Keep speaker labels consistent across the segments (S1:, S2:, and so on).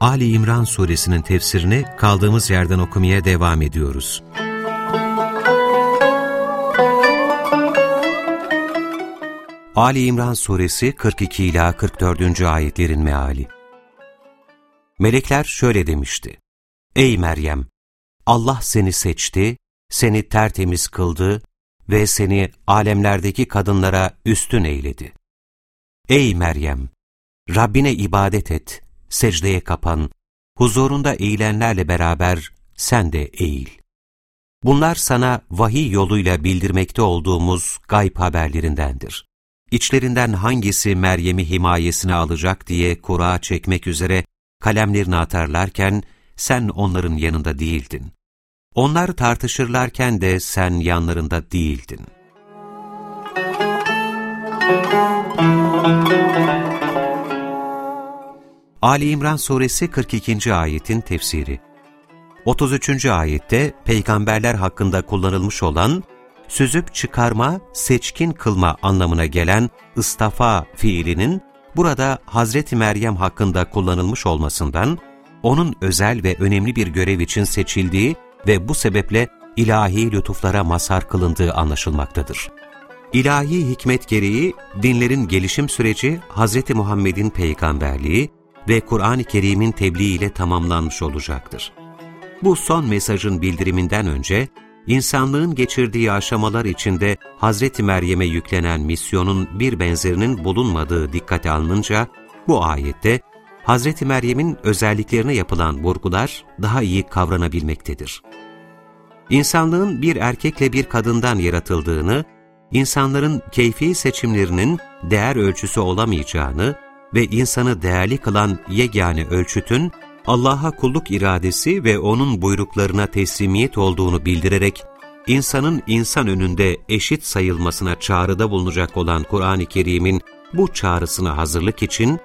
S1: Ali İmran suresinin tefsirini kaldığımız yerden okumaya devam ediyoruz. Ali İmran suresi 42 ila 44. ayetlerin meali. Melekler şöyle demişti: Ey Meryem, Allah seni seçti, seni tertemiz kıldı ve seni alemlerdeki kadınlara üstün eyledi. Ey Meryem! Rabbine ibadet et, secdeye kapan, huzurunda eğilenlerle beraber sen de eğil. Bunlar sana vahiy yoluyla bildirmekte olduğumuz gayb haberlerindendir. İçlerinden hangisi Meryem'i himayesine alacak diye kura çekmek üzere kalemlerini atarlarken sen onların yanında değildin. Onlar tartışırlarken de sen yanlarında değildin. Ali İmran Suresi 42. ayetin tefsiri 33. ayette peygamberler hakkında kullanılmış olan süzüp çıkarma, seçkin kılma anlamına gelen ıstafa fiilinin burada Hazreti Meryem hakkında kullanılmış olmasından, onun özel ve önemli bir görev için seçildiği ve bu sebeple ilahi lütuflara mazhar kılındığı anlaşılmaktadır. İlahi hikmet gereği dinlerin gelişim süreci Hz. Muhammed'in peygamberliği ve Kur'an-ı Kerim'in tebliğ ile tamamlanmış olacaktır. Bu son mesajın bildiriminden önce, insanlığın geçirdiği aşamalar içinde Hz. Meryem'e yüklenen misyonun bir benzerinin bulunmadığı dikkate alınınca, bu ayette Hz. Meryem'in özelliklerine yapılan vurgular daha iyi kavranabilmektedir. İnsanlığın bir erkekle bir kadından yaratıldığını, insanların keyfi seçimlerinin değer ölçüsü olamayacağını ve insanı değerli kılan yegane ölçütün Allah'a kulluk iradesi ve O'nun buyruklarına teslimiyet olduğunu bildirerek, insanın insan önünde eşit sayılmasına çağrıda bulunacak olan Kur'an-ı Kerim'in bu çağrısına hazırlık için,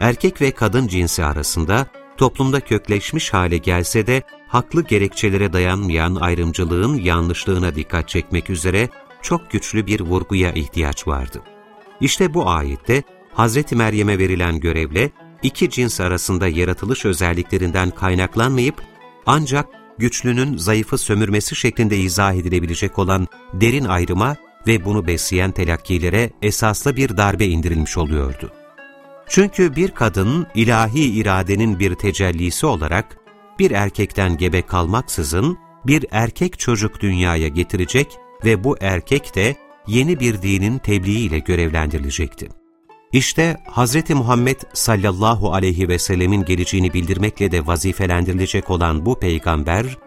S1: erkek ve kadın cinsi arasında toplumda kökleşmiş hale gelse de haklı gerekçelere dayanmayan ayrımcılığın yanlışlığına dikkat çekmek üzere çok güçlü bir vurguya ihtiyaç vardı. İşte bu ayette Hz. Meryem'e verilen görevle iki cins arasında yaratılış özelliklerinden kaynaklanmayıp ancak güçlünün zayıfı sömürmesi şeklinde izah edilebilecek olan derin ayrıma ve bunu besleyen telakkilere esaslı bir darbe indirilmiş oluyordu. Çünkü bir kadın ilahi iradenin bir tecellisi olarak bir erkekten gebe kalmaksızın bir erkek çocuk dünyaya getirecek ve bu erkek de yeni bir dinin tebliğiyle görevlendirilecekti. İşte Hz. Muhammed sallallahu aleyhi ve sellemin geleceğini bildirmekle de vazifelendirilecek olan bu peygamber,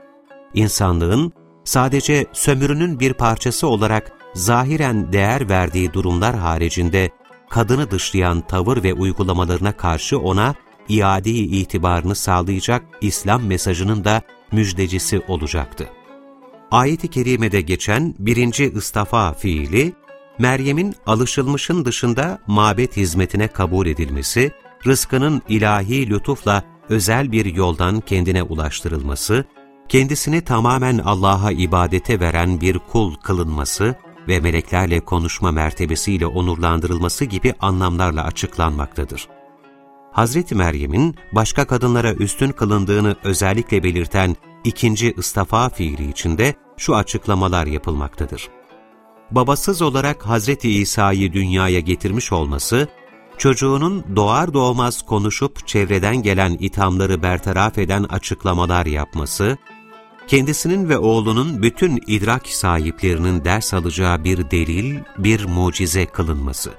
S1: insanlığın sadece sömürünün bir parçası olarak zahiren değer verdiği durumlar haricinde kadını dışlayan tavır ve uygulamalarına karşı ona iade itibarını sağlayacak İslam mesajının da müjdecisi olacaktı. Ayet-i Kerime'de geçen birinci ıstafa fiili, Meryem'in alışılmışın dışında mabet hizmetine kabul edilmesi, rızkının ilahi lütufla özel bir yoldan kendine ulaştırılması, kendisini tamamen Allah'a ibadete veren bir kul kılınması ve meleklerle konuşma mertebesiyle onurlandırılması gibi anlamlarla açıklanmaktadır. Hz. Meryem'in başka kadınlara üstün kılındığını özellikle belirten ikinci ıstafa fiili içinde şu açıklamalar yapılmaktadır. Babasız olarak Hz. İsa'yı dünyaya getirmiş olması, çocuğunun doğar doğmaz konuşup çevreden gelen ithamları bertaraf eden açıklamalar yapması, kendisinin ve oğlunun bütün idrak sahiplerinin ders alacağı bir delil, bir mucize kılınması.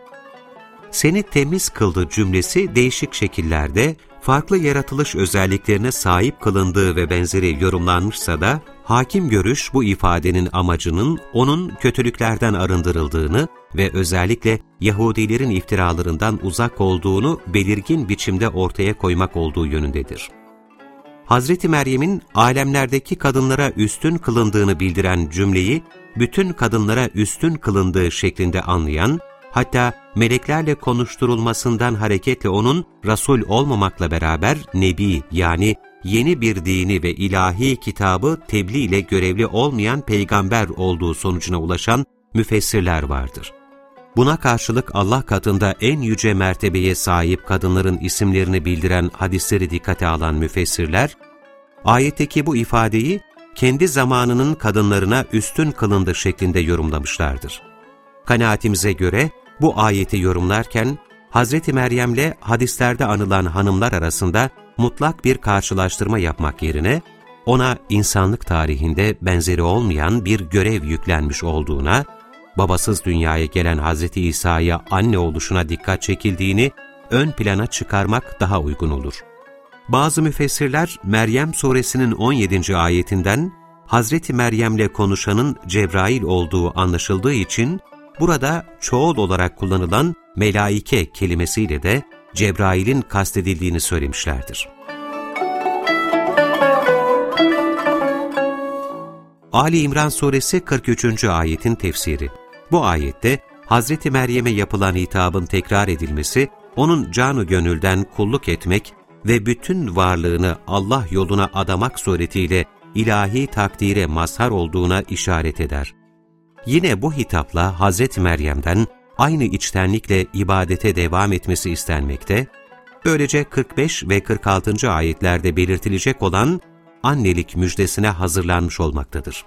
S1: Seni temiz kıldı cümlesi değişik şekillerde farklı yaratılış özelliklerine sahip kılındığı ve benzeri yorumlanmışsa da, hakim görüş bu ifadenin amacının onun kötülüklerden arındırıldığını ve özellikle Yahudilerin iftiralarından uzak olduğunu belirgin biçimde ortaya koymak olduğu yönündedir. Hazreti Meryem'in alemlerdeki kadınlara üstün kılındığını bildiren cümleyi, bütün kadınlara üstün kılındığı şeklinde anlayan, hatta meleklerle konuşturulmasından hareketle onun Resul olmamakla beraber Nebi yani yeni bir dini ve ilahi kitabı tebliğ ile görevli olmayan peygamber olduğu sonucuna ulaşan müfessirler vardır. Buna karşılık Allah katında en yüce mertebeye sahip kadınların isimlerini bildiren hadisleri dikkate alan müfessirler, ayetteki bu ifadeyi kendi zamanının kadınlarına üstün kılındı şeklinde yorumlamışlardır. Kanaatimize göre bu ayeti yorumlarken, Hz. Meryem'le hadislerde anılan hanımlar arasında mutlak bir karşılaştırma yapmak yerine, ona insanlık tarihinde benzeri olmayan bir görev yüklenmiş olduğuna, babasız dünyaya gelen Hz. İsa'ya anne oluşuna dikkat çekildiğini ön plana çıkarmak daha uygun olur. Bazı müfessirler Meryem suresinin 17. ayetinden Hazreti Meryem'le konuşanın Cebrail olduğu anlaşıldığı için burada çoğul olarak kullanılan melaike kelimesiyle de Cebrail'in kastedildiğini söylemişlerdir. Ali İmran Suresi 43. ayetin tefsiri Bu ayette Hazreti Meryem'e yapılan hitabın tekrar edilmesi, onun canı gönülden kulluk etmek ve bütün varlığını Allah yoluna adamak suretiyle ilahi takdire mazhar olduğuna işaret eder. Yine bu hitapla Hazreti Meryem'den aynı içtenlikle ibadete devam etmesi istenmekte, böylece 45 ve 46. ayetlerde belirtilecek olan annelik müjdesine hazırlanmış olmaktadır.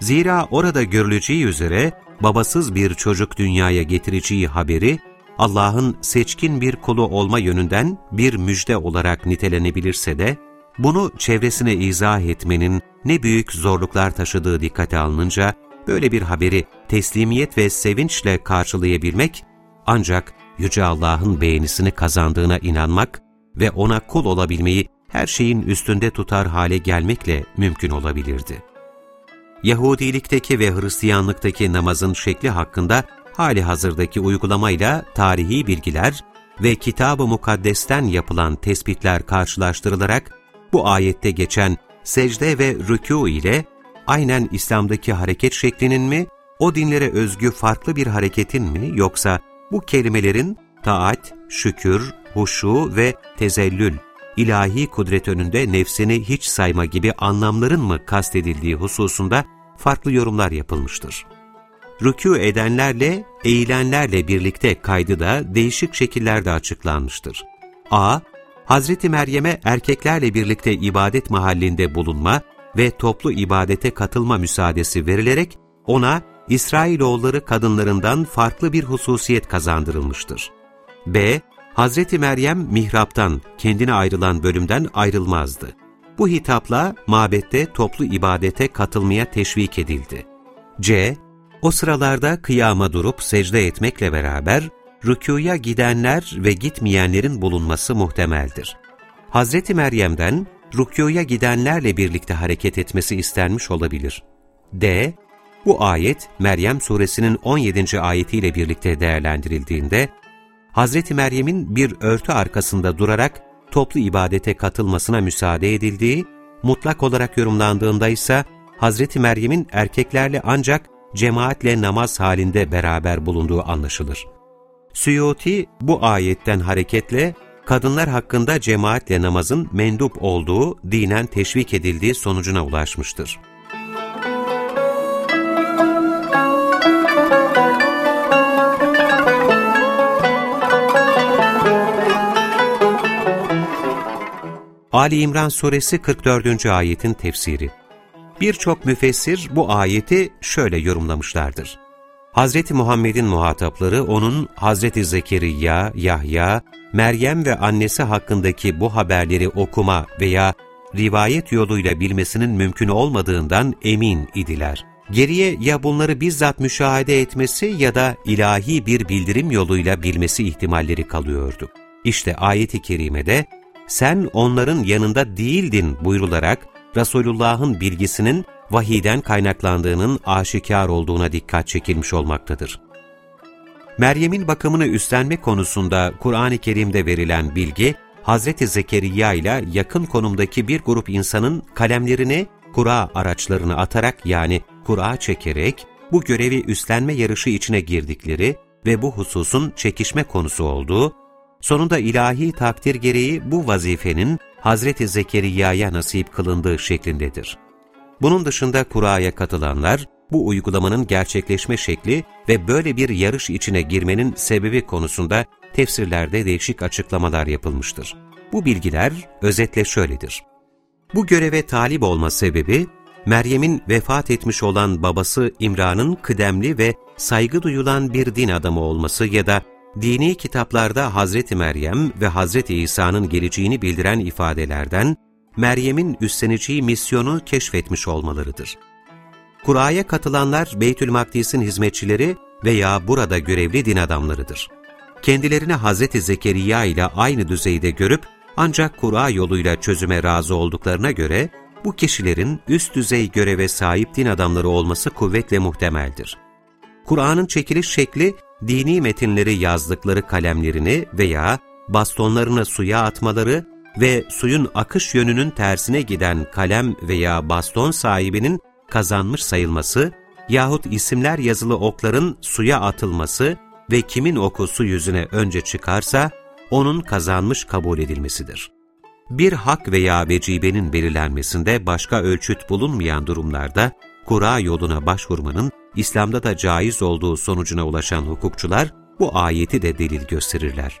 S1: Zira orada görüleceği üzere babasız bir çocuk dünyaya getireceği haberi, Allah'ın seçkin bir kulu olma yönünden bir müjde olarak nitelenebilirse de, bunu çevresine izah etmenin ne büyük zorluklar taşıdığı dikkate alınınca, böyle bir haberi teslimiyet ve sevinçle karşılayabilmek, ancak Yüce Allah'ın beğenisini kazandığına inanmak ve ona kul olabilmeyi her şeyin üstünde tutar hale gelmekle mümkün olabilirdi. Yahudilikteki ve Hristiyanlıktaki namazın şekli hakkında hali hazırdaki uygulamayla tarihi bilgiler ve Kitab-ı Mukaddes'ten yapılan tespitler karşılaştırılarak bu ayette geçen secde ve rükû ile aynen İslam'daki hareket şeklinin mi, o dinlere özgü farklı bir hareketin mi yoksa bu kelimelerin taat, şükür, huşu ve tezellül, ilahi kudret önünde nefsini hiç sayma gibi anlamların mı kastedildiği hususunda farklı yorumlar yapılmıştır. Rükû edenlerle, eğilenlerle birlikte kaydı da değişik şekillerde açıklanmıştır. A. Hazreti Meryem'e erkeklerle birlikte ibadet mahallinde bulunma ve toplu ibadete katılma müsaadesi verilerek ona İsrailoğulları kadınlarından farklı bir hususiyet kazandırılmıştır. B. Hazreti Meryem mihraptan, kendine ayrılan bölümden ayrılmazdı. Bu hitapla mabette toplu ibadete katılmaya teşvik edildi. C. O sıralarda kıyama durup secde etmekle beraber rükuya gidenler ve gitmeyenlerin bulunması muhtemeldir. Hazreti Meryem'den rükuya gidenlerle birlikte hareket etmesi istenmiş olabilir. D. Bu ayet Meryem suresinin 17. ayetiyle birlikte değerlendirildiğinde, Hazreti Meryem'in bir örtü arkasında durarak toplu ibadete katılmasına müsaade edildiği, mutlak olarak yorumlandığında ise Hazreti Meryem'in erkeklerle ancak cemaatle namaz halinde beraber bulunduğu anlaşılır. Suyuti bu ayetten hareketle kadınlar hakkında cemaatle namazın mendup olduğu, dinen teşvik edildiği sonucuna ulaşmıştır. Ali İmran Suresi 44. ayetin tefsiri Birçok müfessir bu ayeti şöyle yorumlamışlardır. Hz. Muhammed'in muhatapları onun Hz. Zekeriya, Yahya, Meryem ve annesi hakkındaki bu haberleri okuma veya rivayet yoluyla bilmesinin mümkün olmadığından emin idiler. Geriye ya bunları bizzat müşahede etmesi ya da ilahi bir bildirim yoluyla bilmesi ihtimalleri kalıyordu. İşte ayet-i kerimede sen onların yanında değildin buyrularak Resulullah'ın bilgisinin vahiden kaynaklandığının aşikar olduğuna dikkat çekilmiş olmaktadır. Meryem'in bakımını üstlenme konusunda Kur'an-ı Kerim'de verilen bilgi, Hazreti Zekeriya ile yakın konumdaki bir grup insanın kalemlerini kura araçlarını atarak yani kura çekerek bu görevi üstlenme yarışı içine girdikleri ve bu hususun çekişme konusu olduğu, sonunda ilahi takdir gereği bu vazifenin Hazreti Zekeriya'ya nasip kılındığı şeklindedir. Bunun dışında kuraya katılanlar, bu uygulamanın gerçekleşme şekli ve böyle bir yarış içine girmenin sebebi konusunda tefsirlerde değişik açıklamalar yapılmıştır. Bu bilgiler özetle şöyledir. Bu göreve talip olma sebebi, Meryem'in vefat etmiş olan babası İmran'ın kıdemli ve saygı duyulan bir din adamı olması ya da dini kitaplarda Hazreti Meryem ve Hazreti İsa'nın geleceğini bildiren ifadelerden Meryem'in üstleneceği misyonu keşfetmiş olmalarıdır. Kura'ya katılanlar Beytül Makdis'in hizmetçileri veya burada görevli din adamlarıdır. Kendilerini Hazreti Zekeriya ile aynı düzeyde görüp ancak Kur'a yoluyla çözüme razı olduklarına göre bu kişilerin üst düzey göreve sahip din adamları olması kuvvetle muhtemeldir. Kur'an'ın çekiliş şekli, dini metinleri yazdıkları kalemlerini veya bastonlarını suya atmaları ve suyun akış yönünün tersine giden kalem veya baston sahibinin kazanmış sayılması yahut isimler yazılı okların suya atılması ve kimin oku su yüzüne önce çıkarsa, onun kazanmış kabul edilmesidir. Bir hak veya vecibenin belirlenmesinde başka ölçüt bulunmayan durumlarda, kura yoluna başvurmanın İslam'da da caiz olduğu sonucuna ulaşan hukukçular, bu ayeti de delil gösterirler.